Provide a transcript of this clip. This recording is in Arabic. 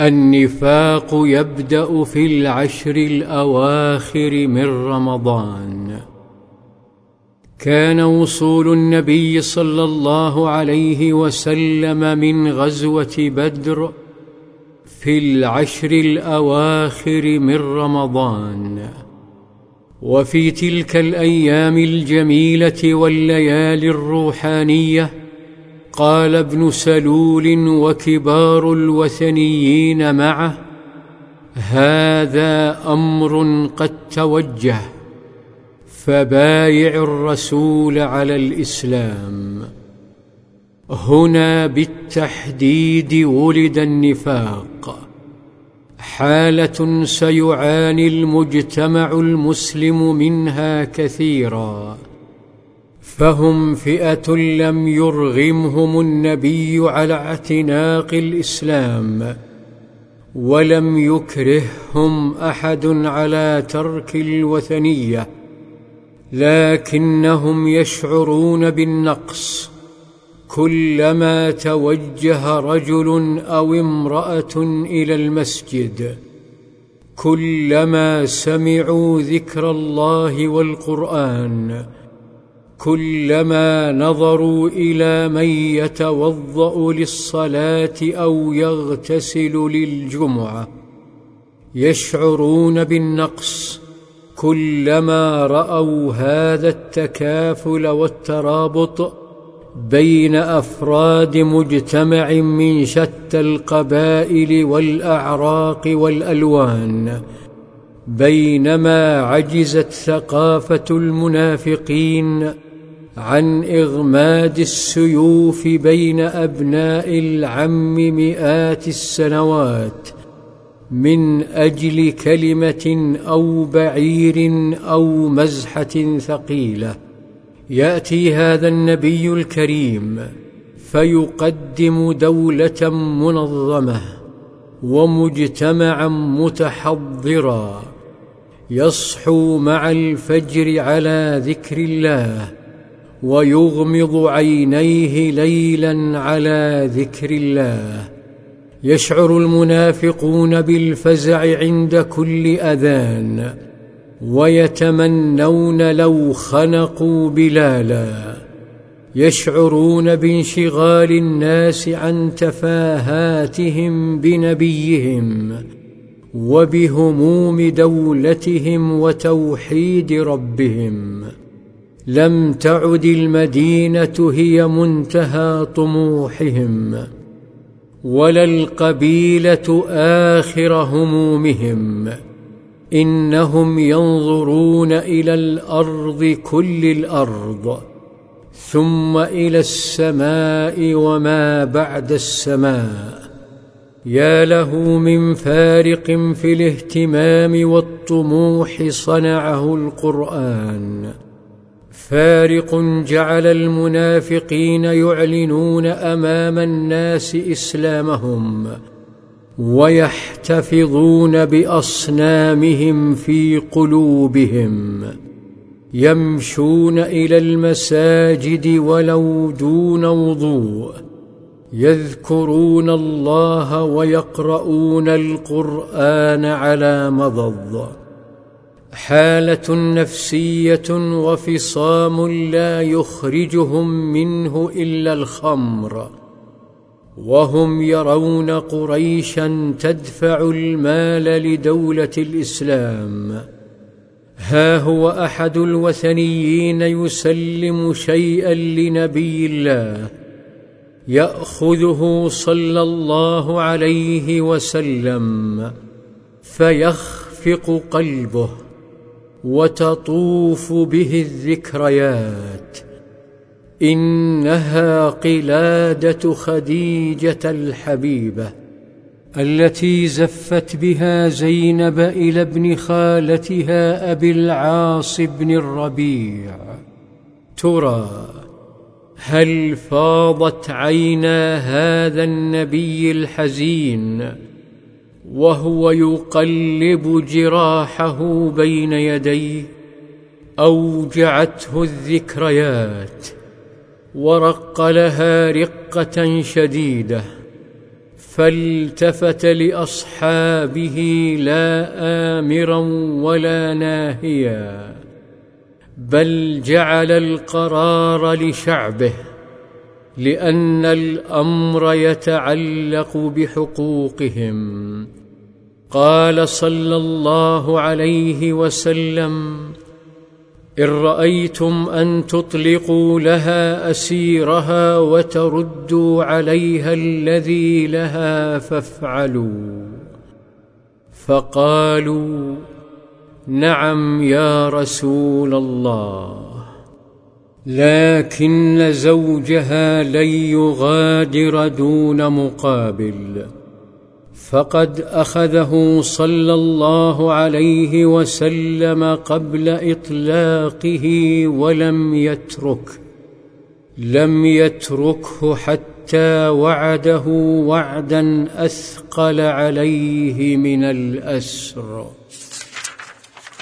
النفاق يبدأ في العشر الأواخر من رمضان. كان وصول النبي صلى الله عليه وسلم من غزوة بدر في العشر الأواخر من رمضان. وفي تلك الأيام الجميلة والليالي الروحانية قال ابن سلول وكبار الوثنيين معه هذا أمر قد توجه فبايع الرسول على الإسلام. هنا بالتحديد ولد النفاق. حالة سيعاني المجتمع المسلم منها كثيرا. فهم فئة لم يرغمهم النبي على اعتناق الإسلام ولم يكرههم أحد على ترك الوثنية لكنهم يشعرون بالنقص. كلما توجه رجل أو امرأة إلى المسجد كلما سمعوا ذكر الله والقرآن كلما نظروا إلى من يتوضأ للصلاة أو يغتسل للجمعة يشعرون بالنقص كلما رأوا هذا التكافل والترابط بين أفراد مجتمع من شتى القبائل والأعراق والألوان بينما عجزت ثقافة المنافقين عن إغماد السيوف بين أبناء العم مئات السنوات من أجل كلمة أو بعير أو مزحة ثقيلة. يأتي هذا النبي الكريم فيقدم دولة منظمة ومجتمعا متحضرا. يصحو مع الفجر على ذكر الله ويغمض عينيه ليلا على ذكر الله. يشعر المنافقون بالفزع عند كل أذان ويتمنون لو خنقوا بلالا. يشعرون بانشغال الناس عن تفاهاتهم بنبيهم وبهموم دولتهم وتوحيد ربهم. لم تعد المدينة هي منتهى طموحهم ولا القبيلة آخر همومهم. إنهم ينظرون إلى الأرض كل الأرض ثم إلى السماء وما بعد السماء. يا له من فارق في الاهتمام والطموح صنعه القرآن. فارق جعل المنافقين يعلنون أمام الناس إسلامهم ويحتفظون بأصنامهم في قلوبهم يمشون إلى المساجد ولو دون وضوء يذكرون الله ويقرؤون القرآن على مضض حالة نفسية وفصام لا يخرجهم منه إلا الخمر. وهم يرون قريشا تدفع المال لدولة الإسلام. ها هو أحد الوثنيين يسلم شيئا لنبي الله يأخذه صلى الله عليه وسلم فيخفق قلبه. وتطوف به الذكريات. إنها قلادة خديجة الحبيبة التي زفت بها زينب إلى ابن خالتها أبي العاص بن الربيع. ترى هل فاضت عينا هذا النبي الحزين وهو يقلب جراحه بين يديه. أوجعته الذكريات ورق لها رقة شديدة فالتفت لأصحابه لا آمرا ولا ناهيا بل جعل القرار لشعبه. لأن الأمر يتعلق بحقوقهم. قال صلى الله عليه وسلم إن رأيتم أن تطلقوا لها أسيرها وتردوا عليها الذي لها فافعلوا. فقالوا نعم يا رسول الله. لكن زوجها لن يغادر دون مقابل. فقد أخذه صلى الله عليه وسلم قبل إطلاقه ولم يترك. لم يتركه حتى وعده وعدا أثقل عليه من الأسر.